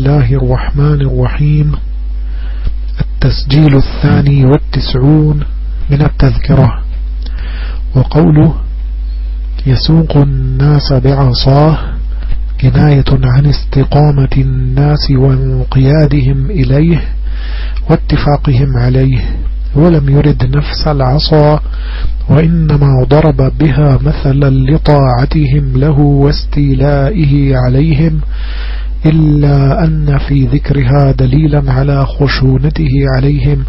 الله الرحمن الرحيم. التسجيل الثاني والتسعون من التذكرة. وقوله يسوق الناس بعصاه كناية عن استقامة الناس وانقيادهم إليه واتفاقهم عليه. ولم يرد نفس العصا وإنما ضرب بها مثلا لطاعتهم له واستيلائه عليهم إلا أن في ذكرها دليلا على خشونته عليهم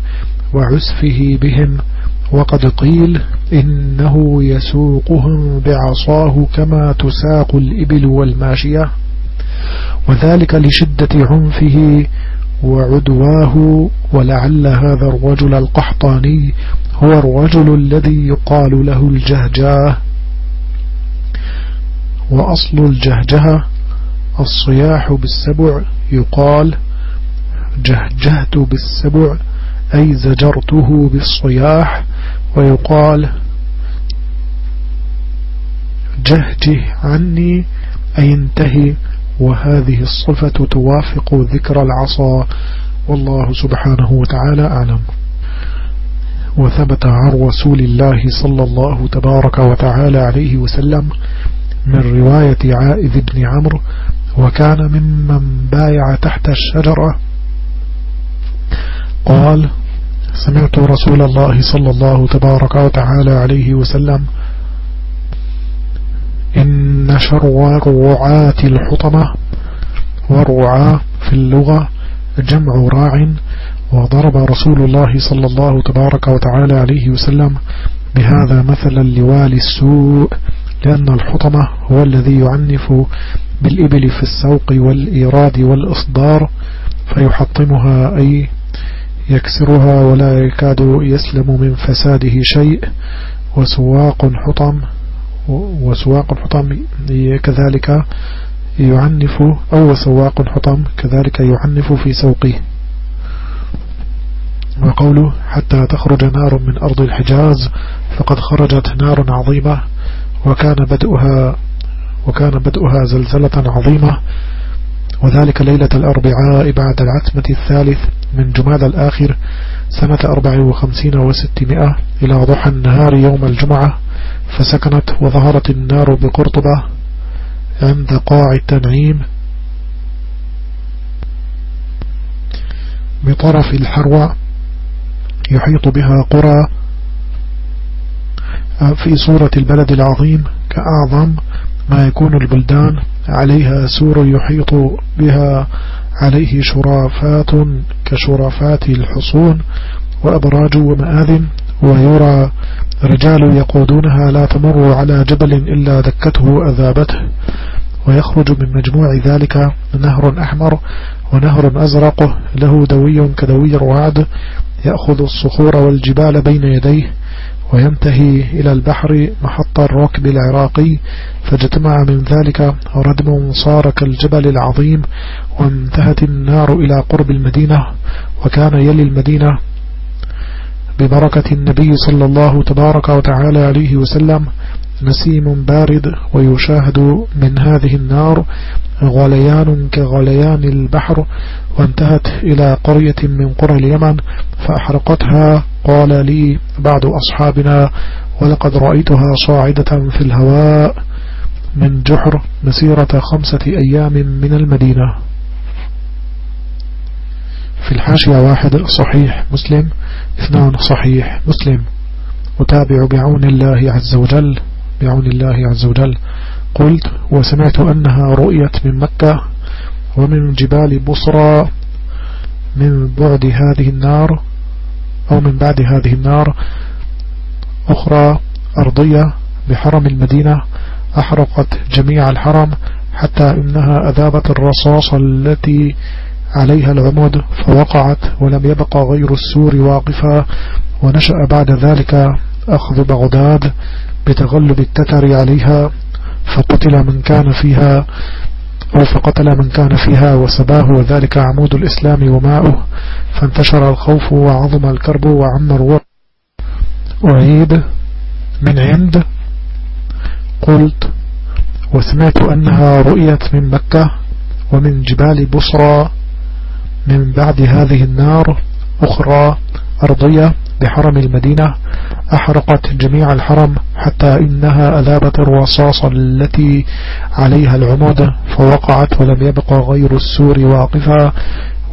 وعسفه بهم وقد قيل إنه يسوقهم بعصاه كما تساق الإبل والماشية وذلك لشدة عنفه وعدواه ولعل هذا الرجل القحطاني هو الرجل الذي يقال له الجهجاه وأصل الجهجه الصياح بالسبع يقال جهجهت بالسبع أي زجرته بالصياح ويقال جهجه عني أي انتهي وهذه الصفة توافق ذكر العصا. والله سبحانه وتعالى أعلم. وثبت عن رسول الله صلى الله تبارك وتعالى عليه وسلم من رواية عائذ بن عمرو وكان ممن بايع تحت الشجرة. قال سمعت رسول الله صلى الله تبارك وتعالى عليه وسلم إن شر رعاة الحطمة ورعاة في اللغة جمع راع وضرب رسول الله صلى الله تبارك وتعالى عليه وسلم بهذا مثلا لوالي السوء لأن الحطمة هو الذي يعنف بالإبل في السوق والإيراد والإصدار فيحطمها أي يكسرها ولا يكاد يسلم من فساده شيء. وسواق حطم وسواق حطم كذلك يعنف أو سواق حطم كذلك يعنف في سوقه. وقوله حتى تخرج نار من أرض الحجاز فقد خرجت نار عظيمة وكان بدؤها وكان بدؤها زلزلة عظيمة وذلك ليلة الأربعاء بعد العتمة الثالث من جماد الآخر سنة أربع وخمسين وستمائة إلى ضحى النهار يوم الجمعة فسكنت وظهرت النار بقرطبة عند قاع التنعيم. بطرف الحروة يحيط بها قرى في صورة البلد العظيم كأعظم ما يكون البلدان عليها سور يحيط بها عليه شرافات كشرافات الحصون وأبراج ومآذن ويرى رجال يقودونها لا تمر على جبل إلا دكته أذابته ويخرج من مجموع ذلك نهر أحمر ونهر أزرق له دوي كدوي الرعد يأخذ الصخور والجبال بين يديه وينتهي إلى البحر محط الركب العراقي فاجتمع من ذلك ردم صار كالجبل العظيم وانتهت النار إلى قرب المدينة وكان يلي المدينة ببركة النبي صلى الله تبارك وتعالى عليه وسلم نسيم بارد ويشاهد من هذه النار غليان كغليان البحر وانتهت إلى قرية من قرى اليمن فأحرقتها قال لي بعض أصحابنا ولقد رأيتها صاعدة في الهواء من جحر مسيرة خمسة أيام من المدينة. في الحاشية واحد صحيح مسلم اثنان صحيح مسلم. أتابع بعون الله عز وجل بعون الله عز وجل. قلت وسمعت أنها رؤيت من مكة ومن جبال بصرى من بعد هذه النار أو من بعد هذه النار أخرى أرضية بحرم المدينة أحرقت جميع الحرم حتى إنها أذابت الرصاص التي عليها العمود فوقعت ولم يبق غير السور واقفا ونشأ بعد ذلك أخذ بغداد بتغلب التتر عليها فقتل من كان فيها أو فقتل من كان فيها وسباه وذلك عمود الإسلام وماؤه. فانتشر الخوف وعظم الكرب وعم الروح أعيد من عند. قلت وسمعت أنها رؤيت من مكة ومن جبال بصرى. من بعد هذه النار أخرى أرضية بحرم المدينة أحرقت جميع الحرم حتى إنها أذابت الرصاص التي عليها العمود فوقعت ولم يبقى غير السور واقفا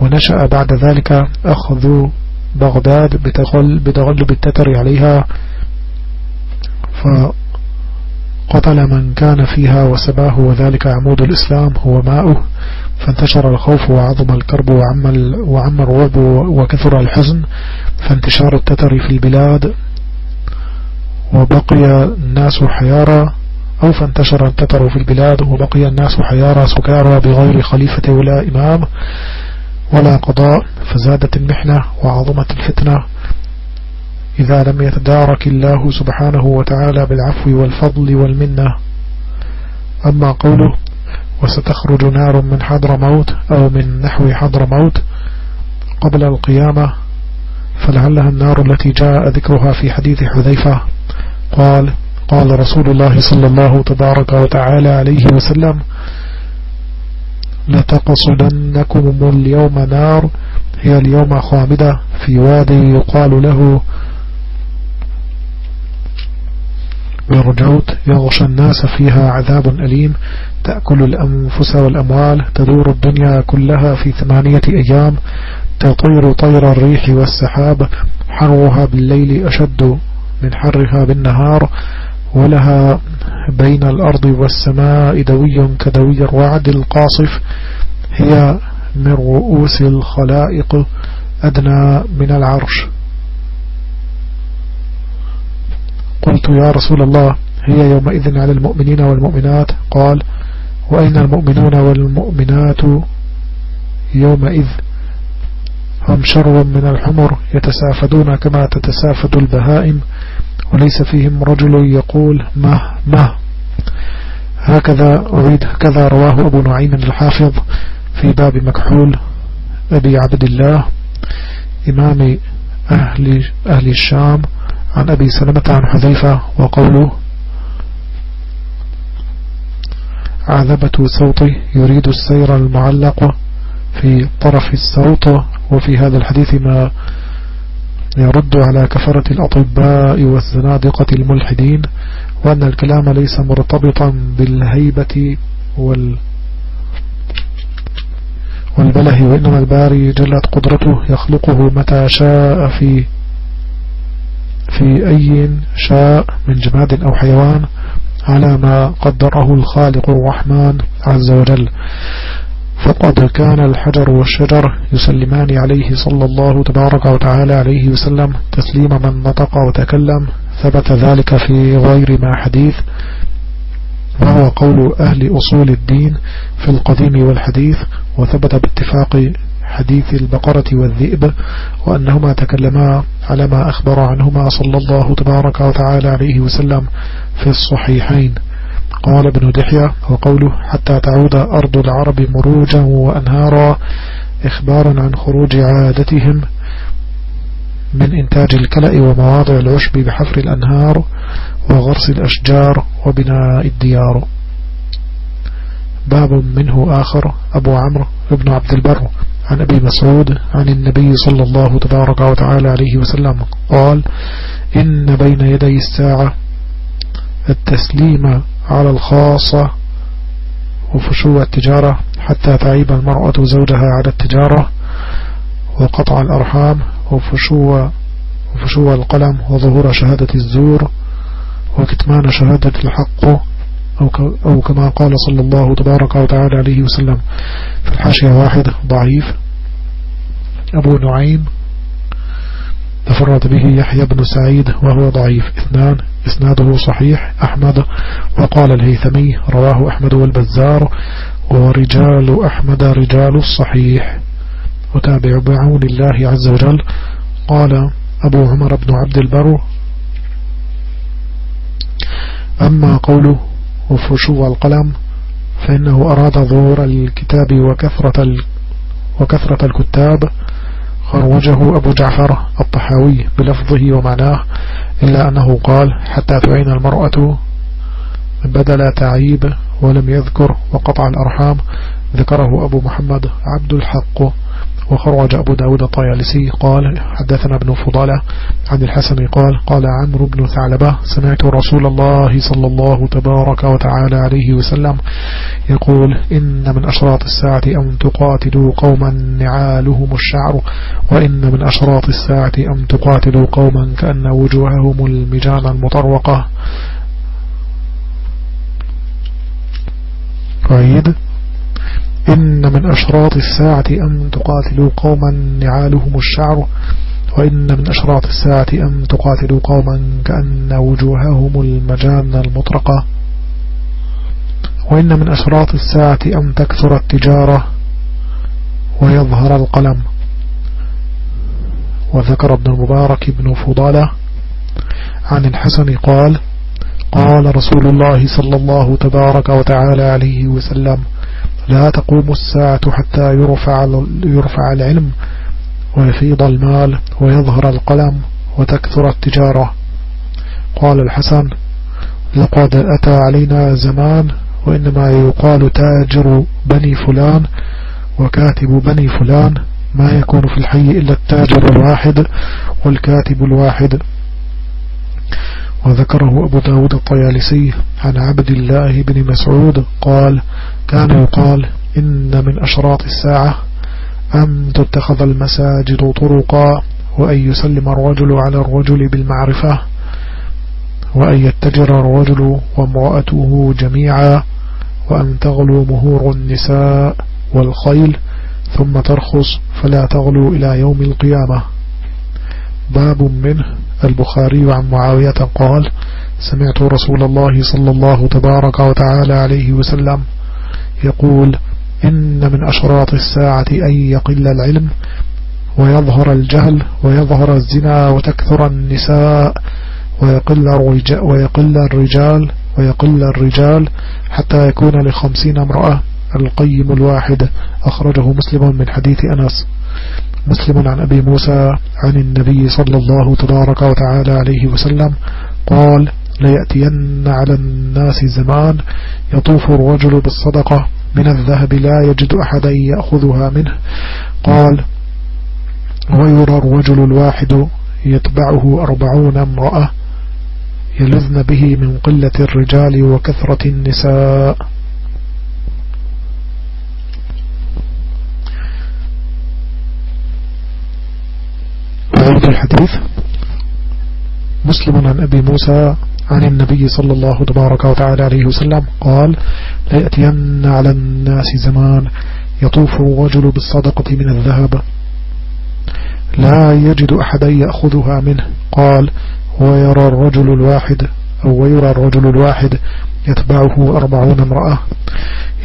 ونشأ بعد ذلك أخذ بغداد بتغل بتغلب التتر عليها فقتل من كان فيها وسباه وذلك عمود الإسلام هو ماؤه فانتشر الخوف وعظم الكرب وعم, وعم الرعب وكثر الحزن فانتشار التتر في البلاد وبقي الناس حيارى أو فانتشر التتر في البلاد وبقي الناس حيارى سكارى بغير خليفة ولا إمام. ولا قضاء فزادت المحنة وعظمت الفتنة. إذا لم يتدارك الله سبحانه وتعالى بالعفو والفضل والمنة. أما قوله وستخرج نار من حضر موت أو من نحو حضر موت قبل القيامة فلعلها النار التي جاء ذكرها في حديث حذيفة. قال قال رسول الله صلى الله تبارك وتعالى عليه وسلم لتقصدنكم اليوم نار هي اليوم خامدة في وادي يقال له برجوت يغشى الناس فيها عذاب أليم تأكل الأنفس والأموال تدور الدنيا كلها في ثمانية أيام تطير طير الريح والسحاب حرها بالليل أشد من حرها بالنهار. ولها بين الأرض والسماء دوي كدوي الرعد القاصف هي من رؤوس الخلائق أدنى من العرش. قلت يا رسول الله هي يومئذ على المؤمنين والمؤمنات. قال وأين المؤمنون والمؤمنات؟ يومئذ هم شر من الحمر يتسافدون كما تتسافد البهائم. وليس فيهم رجل يقول ما ما. هكذا أريد كذا رواه أبو نعيم الحافظ في باب مكحول أبي عبد الله إمام أهل, أهل الشام عن أبي سلمة عن حذيفة وقوله عذبة صوتي يريد السير المعلق في طرف الصوت وفي هذا الحديث ما يرد على كفرة الأطباء والزنادقة الملحدين وأن الكلام ليس مرتبطا بالهيبة وال والبله وإنما الباري جلت قدرته يخلقه متى شاء في في أي شاء من جماد أو حيوان على ما قدره الخالق الرحمن عز وجل. فقد كان الحجر والشجر يسلمان عليه صلى الله تبارك وتعالى عليه وسلم تسليم من نطق وتكلم ثبت ذلك في غير ما حديث وهو قول أهل أصول الدين في القديم والحديث وثبت باتفاق حديث البقرة والذئب وأنهما تكلما على ما أخبر عنهما صلى الله تبارك وتعالى عليه وسلم في الصحيحين. قال ابن دحية وقوله حتى تعود أرض العرب مروجا وأنهارا إخبارا عن خروج عادتهم من إنتاج الكلأ ومواضع العشب بحفر الأنهار وغرس الأشجار وبناء الديار. باب منه آخر أبو عمرو ابن عبد البر عن أبي مسعود عن النبي صلى الله تبارك وتعالى عليه وسلم قال إن بين يدي الساعة التسليم على الخاصة وفشو التجارة حتى تعيب المرأة زوجها على التجارة وقطع الأرحام وفشو, وفشو القلم وظهور شهادة الزور وكتمان شهادة الحق أو, كما قال صلى الله تبارك وتعالى عليه وسلم في الحاشية واحد ضعيف. أبو نعيم تفرد به يحيى بن سعيد وهو ضعيف. اثنان. إسناده صحيح أحمد وقال الهيثمي رواه أحمد والبزار ورجال أحمد رجال الصحيح وتابع بعون الله عز وجل. قال أبو عمر بن عبد البر أما قوله وفشو القلم فإنه أراد ظهور الكتاب وكثرة. وكثرة الكتاب. خروجه أبو جعفر الطحاوي بلفظه ومعناه. إلا أنه قال حتى تعين المرأة بدل تعيب ولم يذكر وقطع الأرحام ذكره أبو محمد عبد الحق وخرج أبو داود الطيالسي قال حدثنا ابن فضالة عن الحسن قال قال عمرو بن ثعلبة سمعت رسول الله صلى الله تبارك وتعالى عليه وسلم يقول إن من أشراط الساعة أن تقاتلوا قوما نعالهم الشعر وإن من أشراط الساعة أن تقاتلوا قوما كأن وجوههم المجان المطروقة. أعيد إن من أشراط الساعة أن تقاتلوا قوما نعالهم الشعر وإن من أشراط الساعة أن تقاتلوا قوما كأن وجوههم المجان المطرقة. وإن من أشراط الساعة أن تكثر التجارة ويظهر القلم. وذكر ابن المبارك بن فضالة عن الحسن قال قال رسول الله صلى الله تبارك وتعالى عليه وسلم لا تقوم الساعة حتى يرفع, يرفع العلم ويفيض المال ويظهر القلم وتكثر التجارة. قال الحسن لقد أتى علينا زمان وإنما يقال تاجر بني فلان وكاتب بني فلان ما يكون في الحي إلا التاجر الواحد والكاتب الواحد. وذكره أبو داود الطيالسي عن عبد الله بن مسعود قال كان يقال إن من أشراط الساعة أن تتخذ المساجد طرقا وأن يسلم الرجل على الرجل بالمعرفة وأن يتجر الرجل وامرأته جميعا وأن تغلو مهور النساء والخيل ثم ترخص فلا تغلو إلى يوم القيامة. باب منه البخاري عن معاوية قال سمعت رسول الله صلى الله تبارك وتعالى عليه وسلم يقول إن من أشراط الساعة أن يقل العلم ويظهر الجهل ويظهر الزنا وتكثر النساء ويقل الرجال, ويقل الرجال ويقل الرجال حتى يكون لخمسين امرأة. القيم الواحد. أخرجه مسلم من حديث أنس. مسلم عن أبي موسى عن النبي صلى الله تبارك وتعالى عليه وسلم قال ليأتين على الناس زمان يطوف الرجل بالصدقة من الذهب لا يجد أحدا يأخذها منه. قال ويرى الرجل الواحد يتبعه أربعون امرأة يلذن به من قلة الرجال وكثرة النساء. الحديث مسلم عن أبي موسى عن النبي صلى الله تبارك وتعالى عليه وسلم قال ليأتين على الناس زمان يطوف الرجل بالصدقة من الذهب. لا يجد أحدا يأخذها منه. قال ويرى الرجل الواحد أو ويرى الرجل الواحد يتبعه أربعون امرأة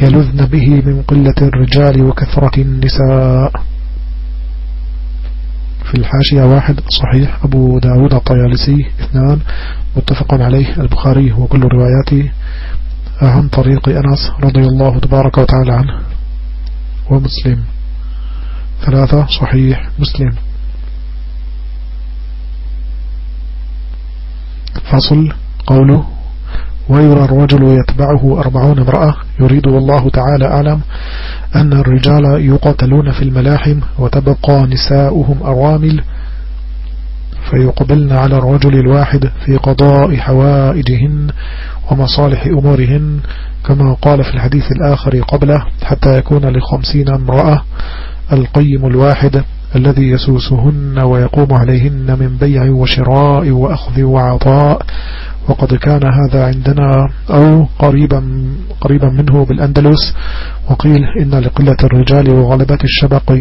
يلذن به من قلة الرجال وكثرة النساء. في الحاشية واحد صحيح أبو داود الطيالسي اثنان. متفق عليه البخاري وكل رواياته عن طريق أنس رضي الله تبارك وتعالى عنه ومسلم. ثلاثة صحيح مسلم. فصل قوله ويرى الرجل يتبعه أربعون امرأة يريد والله تعالى أعلم أن الرجال يقتلون في الملاحم وتبقى نساؤهم أرامل فيقبلن على الرجل الواحد في قضاء حوائجهن ومصالح أمورهن كما قال في الحديث الآخر قبله حتى يكون لخمسين امرأة القيم الواحد الذي يسوسهن ويقوم عليهن من بيع وشراء وأخذ وعطاء. وقد كان هذا عندنا أو قريبا, قريبا منه بالأندلس. وقيل إن لقلة الرجال وغلبة الشبق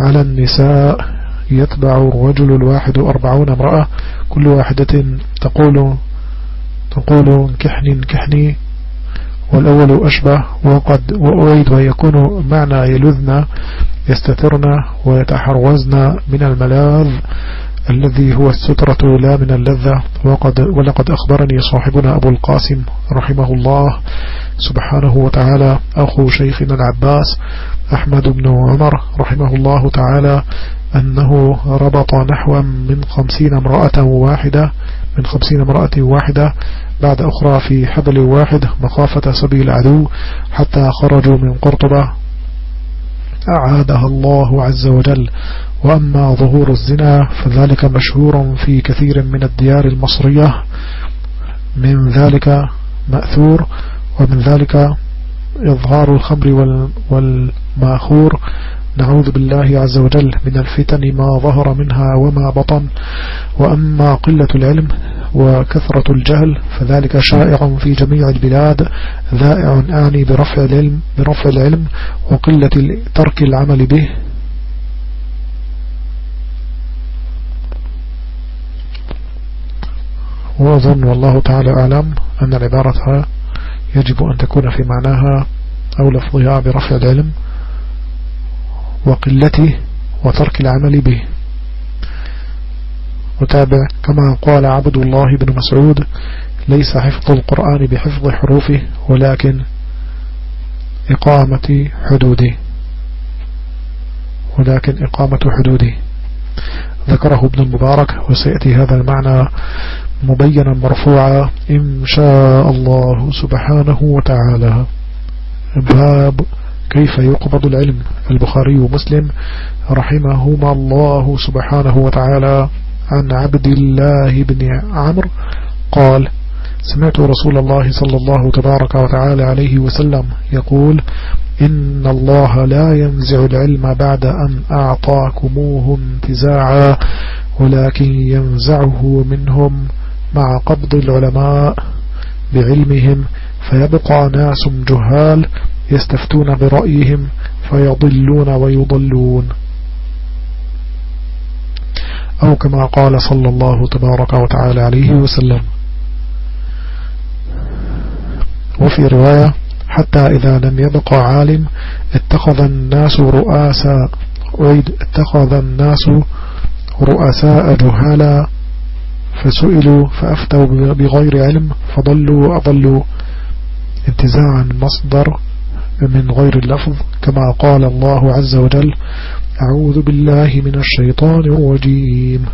على النساء يتبع الرجل الواحد أربعون امرأة كل واحدة تقول تقول انكحني انكحني والأول أشبه وقد وأريد ويكون معنى يلذن يستترن ويتحروزن من الملاذ الذي هو السترة لا من اللذة. وقد ولقد أخبرني صاحبنا أبو القاسم رحمه الله سبحانه وتعالى أخو شيخنا العباس أحمد بن عمر رحمه الله تعالى أنه ربط نحو من خمسين امرأة واحدة من خمسين امرأة واحدة بعد أخرى في حبل واحد مخافة سبيل العدو حتى خرجوا من قرطبة. أعادها الله عز وجل. وأما ظهور الزنا فذلك مشهور في كثير من الديار المصرية. من ذلك مأثور ومن ذلك إظهار الخمر والماخور نعوذ بالله عز وجل من الفتن ما ظهر منها وما بطن. وأما قلة العلم وكثرة الجهل فذلك شائع في جميع البلاد ذائع آني برفع العلم, برفع العلم وقلة ترك العمل به. وأظن والله تعالى أعلم أن العبارة يجب أن تكون في معناها أو لفظها برفع العلم. وقلته وترك العمل به. وتابع كما قال عبد الله بن مسعود ليس حفظ القرآن بحفظ حروفه ولكن إقامة حدوده. ولكن إقامة حدوده. ذكره ابن المبارك وسيأتي هذا المعنى مبينا مرفوعا إن شاء الله سبحانه وتعالى. باب كيف يقبض العلم؟ البخاري ومسلم رحمهما الله سبحانه وتعالى عن عبد الله بن عمرو قال سمعت رسول الله صلى الله تبارك وتعالى عليه وسلم يقول إن الله لا ينزع العلم بعد أن أعطاكموه انتزاعا ولكن ينزعه منهم مع قبض العلماء بعلمهم فيبقى ناس جهال يستفتون برأيهم فيضلون ويضلون. أو كما قال صلى الله تبارك وتعالى عليه وسلم. وفي رواية حتى إذا لم يبقى عالم اتخذ الناس رؤاسا أعيد اتخذ الناس رؤساء جهالا فسئلوا فأفتوا بغير علم فضلوا وأضلوا. انتزاعا مصدر من غير اللفظ كما قال الله عز وجل أعوذ بالله من الشيطان الرجيم.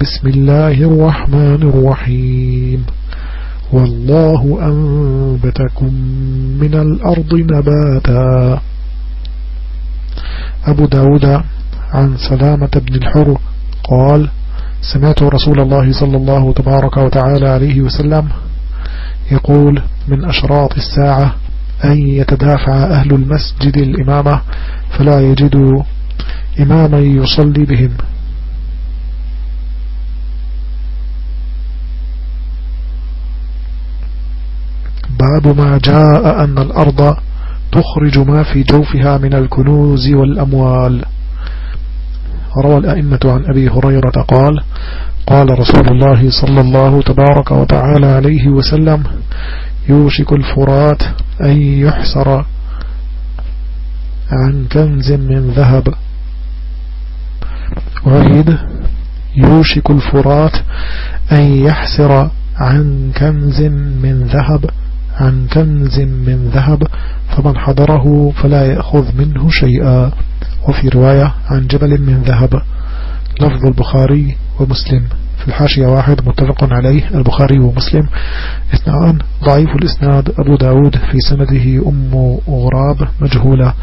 بسم الله الرحمن الرحيم. والله أنبتكم من الأرض نباتا. أبو داود عن سلامة بن الحر قال سمعت رسول الله صلى الله تبارك وتعالى عليه وسلم يقول من أشراط الساعة أن يتدافع أهل المسجد الإمامة فلا يجدوا إماما يصلي بهم. باب ما جاء أن الأرض تخرج ما في جوفها من الكنوز والأموال. روى الأئمة عن أبي هريرة قال قال رسول الله صلى الله تبارك وتعالى عليه وسلم يوشك الفرات أن يحسر عن كنز من ذهب. وعيد. يوشك الفرات أن يحسر عن كنز من ذهب. عن كنز من ذهب. فمن حضره فلا يأخذ منه شيئا. وفي رواية عن جبل من ذهب. لفظ البخاري ومسلم. الحاشية واحد متفق عليه البخاري ومسلم. اثنان ضعيف الإسناد أبو داود في سنده أم غراب مجهولة.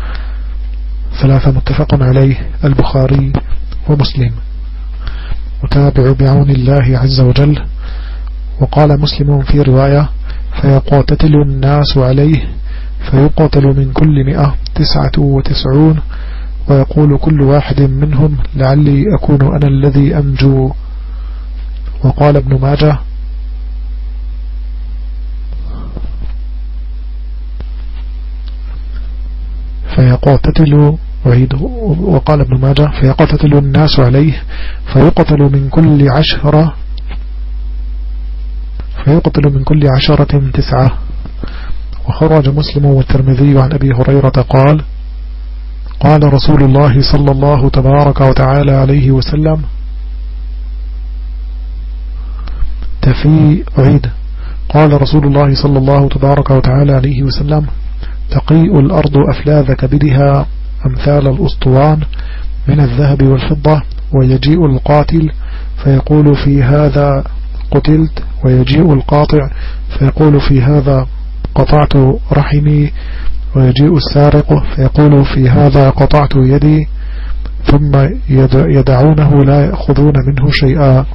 ثلاثة متفق عليه البخاري ومسلم. وتابع بعون الله عز وجل. وقال مسلم في رواية فيقاتل الناس عليه فيقاتل من كل مئة تسعة وتسعون. ويقول كل واحد منهم لعلي أكون أنا الذي أنجو وقال ابن ماجه فيقاتل وقال ابن ماجه فيقتتل الناس عليه فيقتل من كل عشرة فيقتل من كل عشرة تسعة. وخرج مسلم والترمذي عن أبي هريرة قال قال رسول الله صلى الله تبارك وتعالى عليه وسلم تفي عيد. قال رسول الله صلى الله تبارك وتعالى عليه وسلم تقيء الأرض أفلاذ كبدها أمثال الأسطوان من الذهب والفضة ويجيء القاتل فيقول في هذا قتلت ويجيء القاطع فيقول في هذا قطعت رحمي ويجيء السارق فيقول في هذا قطعت يدي ثم يدعونه لا يأخذون منه شيئا.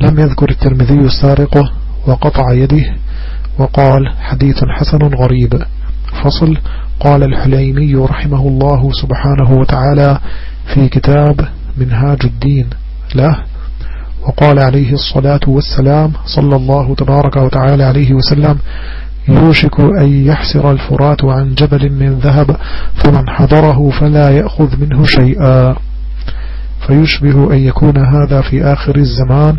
لم يذكر الترمذي السارق وقطع يده وقال حديث حسن غريب. فصل قال الحليمي رحمه الله سبحانه وتعالى في كتاب منهاج الدين له وقال عليه الصلاة والسلام صلى الله تبارك وتعالى عليه وسلم يوشك أن يحسر الفرات عن جبل من ذهب فمن حضره فلا يأخذ منه شيئا. فيشبه أن يكون هذا في آخر الزمان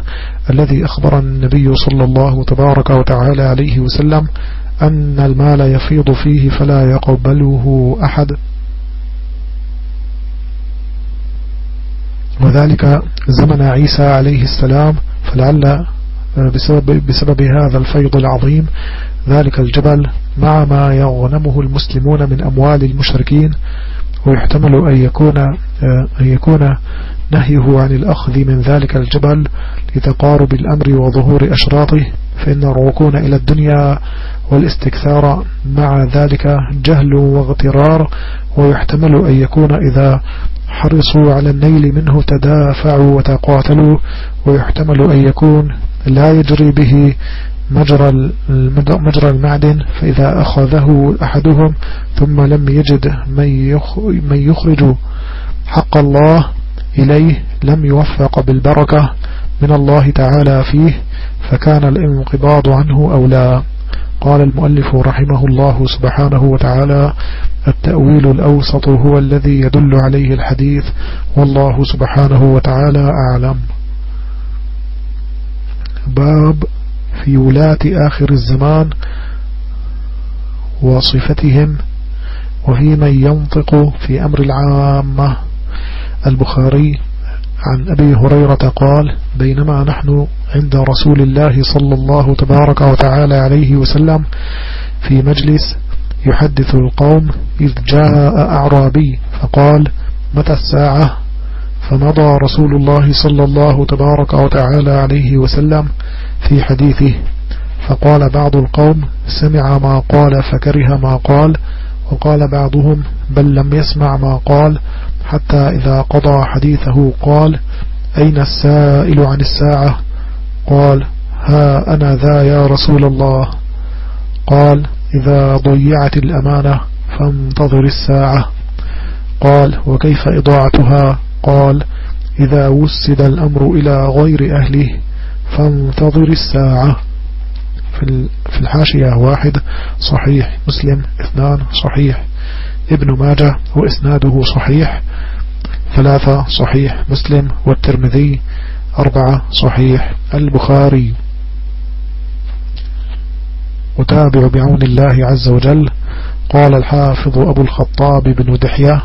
الذي أخبر النبي صلى الله تبارك وتعالى عليه وسلم أن المال يفيض فيه فلا يقبله أحد. وذلك زمن عيسى عليه السلام فلعل بسبب, بسبب هذا الفيض العظيم ذلك الجبل مع ما يغنمه المسلمون من أموال المشركين ويحتمل أن يكون, أن يكون نهيه عن الأخذ من ذلك الجبل لتقارب الأمر وظهور أشراطه فإن الركون إلى الدنيا والاستكثار مع ذلك جهل واغترار ويحتمل أن يكون إذا حرصوا على النيل منه تدافعوا وتقاتلوا ويحتمل أن يكون لا يجري به مجرى مجرى المعدن فإذا أخذه أحدهم ثم لم يجد من يخرج حق الله إليه لم يوفق بالبركة من الله تعالى فيه فكان الانقباض عنه أولى. قال المؤلف رحمه الله سبحانه وتعالى التأويل الأوسط هو الذي يدل عليه الحديث والله سبحانه وتعالى أعلم. باب في ولاة آخر الزمان وصفتهم وفي من ينطق في أمر العامة. البخاري عن أبي هريرة قال بينما نحن عند رسول الله صلى الله تبارك وتعالى عليه وسلم في مجلس يحدث القوم إذ جاء أعرابي فقال متى الساعة؟ فمضى رسول الله صلى الله تبارك وتعالى عليه وسلم في حديثه فقال بعض القوم سمع ما قال فكره ما قال وقال بعضهم بل لم يسمع ما قال حتى إذا قضى حديثه قال أين السائل عن الساعة؟ قال ها أنا ذا يا رسول الله. قال إذا ضيعت الأمانة فانتظر الساعة. قال وكيف إضاعتها؟ قال إذا وسد الأمر إلى غير أهله فانتظر الساعة. في الحاشية واحد صحيح مسلم اثنان صحيح. ابن ماجه وإسناده صحيح ثلاثة صحيح مسلم والترمذي أربعة صحيح البخاري. وتابع بعون الله عز وجل قال الحافظ أبو الخطاب بن دحية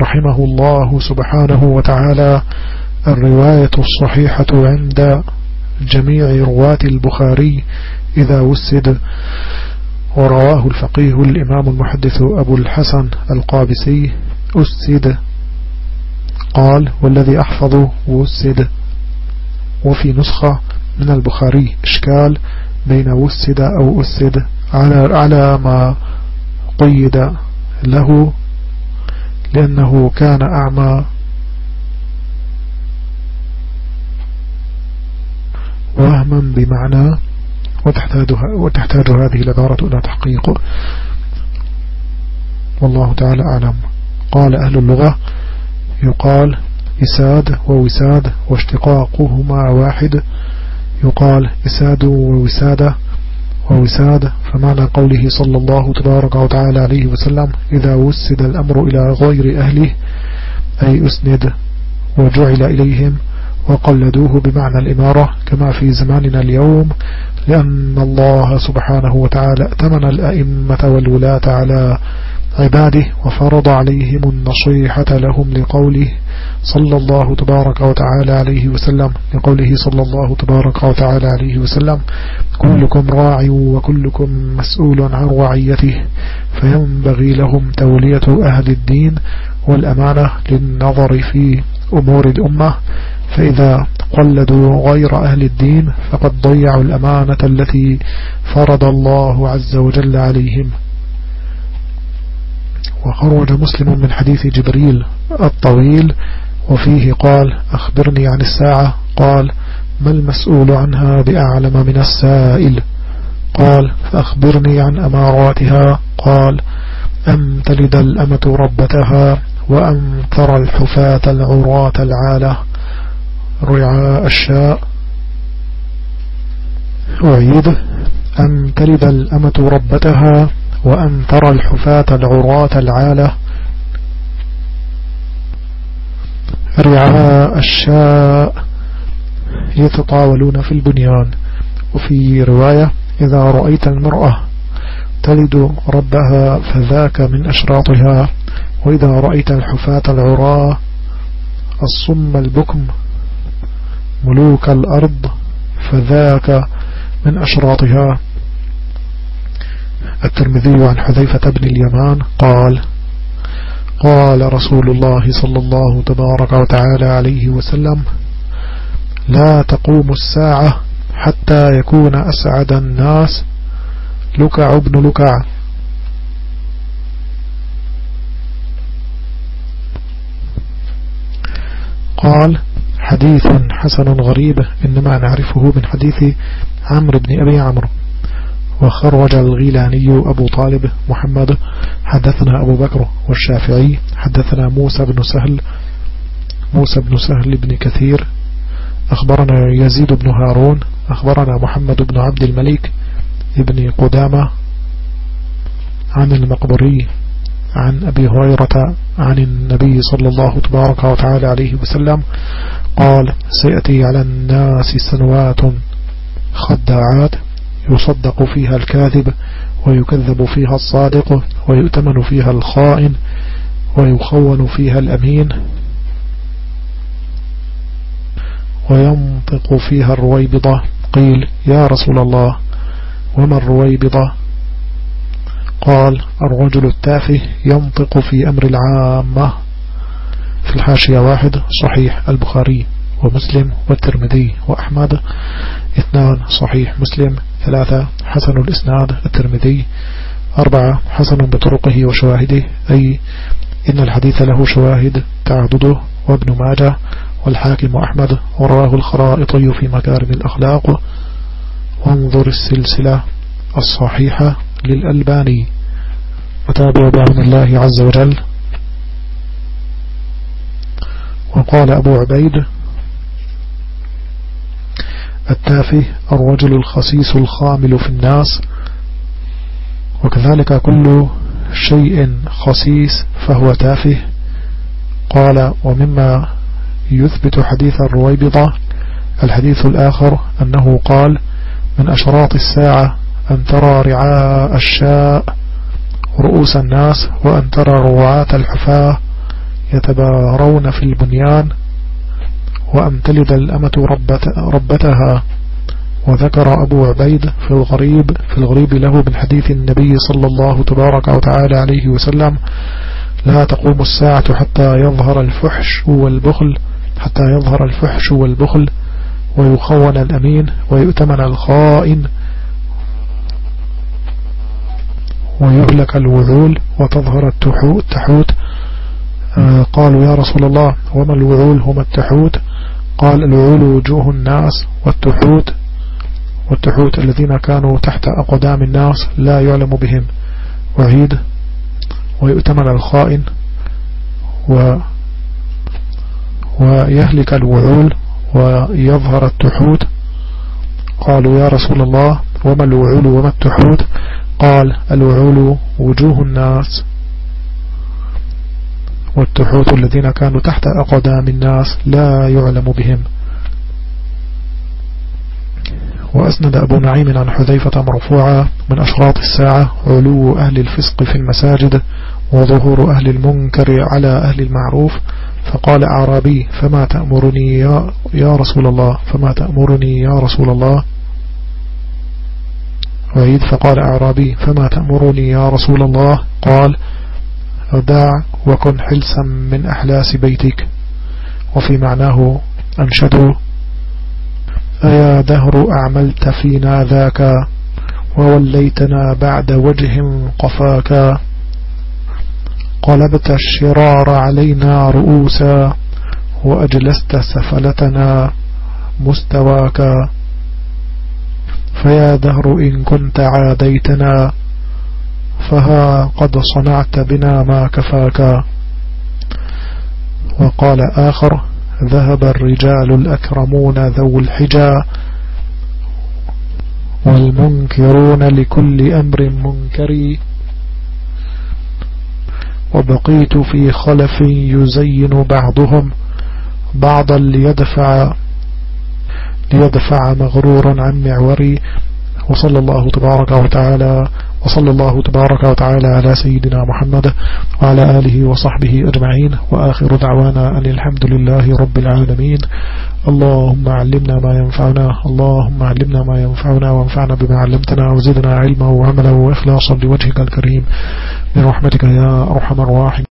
رحمه الله سبحانه وتعالى الرواية الصحيحة عند جميع رواة البخاري إذا وسد. ورواه الفقيه الإمام المحدث أبو الحسن القابسي أسد قال والذي أحفظ وسد وفي نسخة من البخاري إشكال بين وسد أو أسد على, على ما قيد له لأنه كان أعمى. وهما بمعنى وتحتاج, وتحتاج هذه العبارة إلى تحقيق. والله تعالى أعلم. قال أهل اللغة يقال إساد ووساد واشتقاقهما واحد. يقال إساد ووسادة ووساد فمعنى قوله صلى الله تبارك وتعالى عليه وسلم إذا وسد الأمر إلى غير أهله أي أسند وجعل إليهم وقلدوه بمعنى الإمارة كما في زماننا اليوم. لأن الله سبحانه وتعالى أتمن الأئمة والولاة على عباده وفرض عليهم النصيحة لهم لقوله صلى الله تبارك وتعالى عليه وسلم لقوله صلى الله تبارك وتعالى عليه وسلم كلكم راع وكلكم مسؤول عن رعيته فينبغي لهم تولية أهل الدين والأمانة للنظر في أمور الأمة فإذا قلدوا غير أهل الدين فقد ضيعوا الأمانة التي فرض الله عز وجل عليهم. وخرج مسلم من حديث جبريل الطويل وفيه قال أخبرني عن الساعة. قال ما المسؤول عنها بأعلم من السائل؟ قال فأخبرني عن أماراتها. قال أم تلد الأمة ربتها وأم ترى الحفاة العراة العالة؟ رعاء الشاء. أعيد. أم تلد الأمة ربتها وأن ترى الحفاة العراة العالة. رعاء الشاء. يتطاولون في البنيان. وفي رواية إذا رأيت المرأة تلد ربها فذاك من أشراطها. وإذا رأيت الحفاة العراة الصم البكم ملوك الأرض فذاك من أشراطها. الترمذي عن حذيفة بن اليمان قال قال رسول الله صلى الله تبارك وتعالى عليه وسلم لا تقوم الساعة حتى يكون أسعد الناس. لكع بن لكع قال حديث حسن غريب إنما نعرفه من حديث عمرو بن أبي عمرو. وخرج الغيلاني أبو طالب محمد حدثنا أبو بكر والشافعي حدثنا موسى بن سهل موسى بن سهل بن كثير. أخبرنا يزيد بن هارون أخبرنا محمد بن عبد الملك ابن قدامة عن المقبري. عن أبي هريرة عن النبي صلى الله تبارك وتعالى عليه وسلم قال سيأتي على الناس سنوات خداعات يصدق فيها الكاذب ويكذب فيها الصادق ويؤتمن فيها الخائن ويخون فيها الأمين وينطق فيها الرويبضة قيل يا رسول الله وما الرويبضة؟ قال الرجل التافه ينطق في أمر العامة في الحاشية واحد صحيح البخاري ومسلم والترمذي وأحمد. اثنان صحيح مسلم ثلاثة حسن الإسناد الترمذي أربعة حسن بطرقه وشواهده أي إن الحديث له شواهد تعدده وابن ماجه والحاكم أحمد وراه الخرائطي في مكارم الأخلاق. وانظر السلسلة الصحيحة. للألباني وتابع بعون الله عز وجل. وقال أبو عبيد التافه الرجل الخسيس الخامل في الناس. وكذلك كل شيء خسيس فهو تافه. قال ومما يثبت حديث الرويبضة الحديث الآخر أنه قال من أشراط الساعة أن ترى رعاء الشاء رؤوس الناس وأن ترى رعاة الحفاة يتبارون في البنيان وأن تلد الأمة ربت ربتها. وذكر أبو عبيد في الغريب في الغريب له من حديث النبي صلى الله تبارك وتعالى عليه وسلم لا تقوم الساعة حتى يظهر الفحش والبخل حتى يظهر الفحش والبخل ويخون الأمين ويؤتمن الخائن ويهلك الوذول وتظهر التحوت آه، قالوا يا رسول الله وما الوعول هم التحوت؟ قال الوعول وجوه الناس والتحوت والتحوت الذين كانوا تحت أقدام الناس لا يعلم بهم. وعيد ويؤتمن الخائن و ويهلك الوعول ويظهر التحوت. قالوا يا رسول الله وما الوعول وما التحوت؟ قال الوعول وجوه الناس والتحوت الذين كانوا تحت أقدام الناس لا يعلم بهم. وأسند أبو نعيم عن حذيفة مرفوعة من أشراط الساعة علو أهل الفسق في المساجد وظهور أهل المنكر على أهل المعروف. فقال أعرابي فما تأمرني يا رسول الله فما تأمرني يا رسول الله؟ وعيد فقال أعرابي فما تأمرني يا رسول الله؟ قال دع وكن حلسا من أحلاس بيتك. وفي معناه أنشدوا أيا دهر أعملت فينا ذاك؟ ووليتنا بعد وجه قفاك. قلبت الشرار علينا رؤوسا وأجلست سفلتنا مستواك. فيا دهر إن كنت عاديتنا فها قد صنعت بنا ما كفاك. وقال آخر ذهب الرجال الأكرمون ذو الحجا والمنكرون لكل أمر منكر. وبقيت في خلف يزين بعضهم بعضا ليدفع. ليدفع مغرورا عن معوري. وصلى الله تبارك وتعالى وصلى الله تبارك وتعالى على سيدنا محمد وعلى آله وصحبه أجمعين. وآخر دعوانا أن الحمد لله رب العالمين. اللهم علمنا ما ينفعنا اللهم علمنا ما ينفعنا وانفعنا بما علمتنا وزدنا علما وعملا وإخلاصا لوجهك الكريم. برحمتك يا أرحم الراحمين.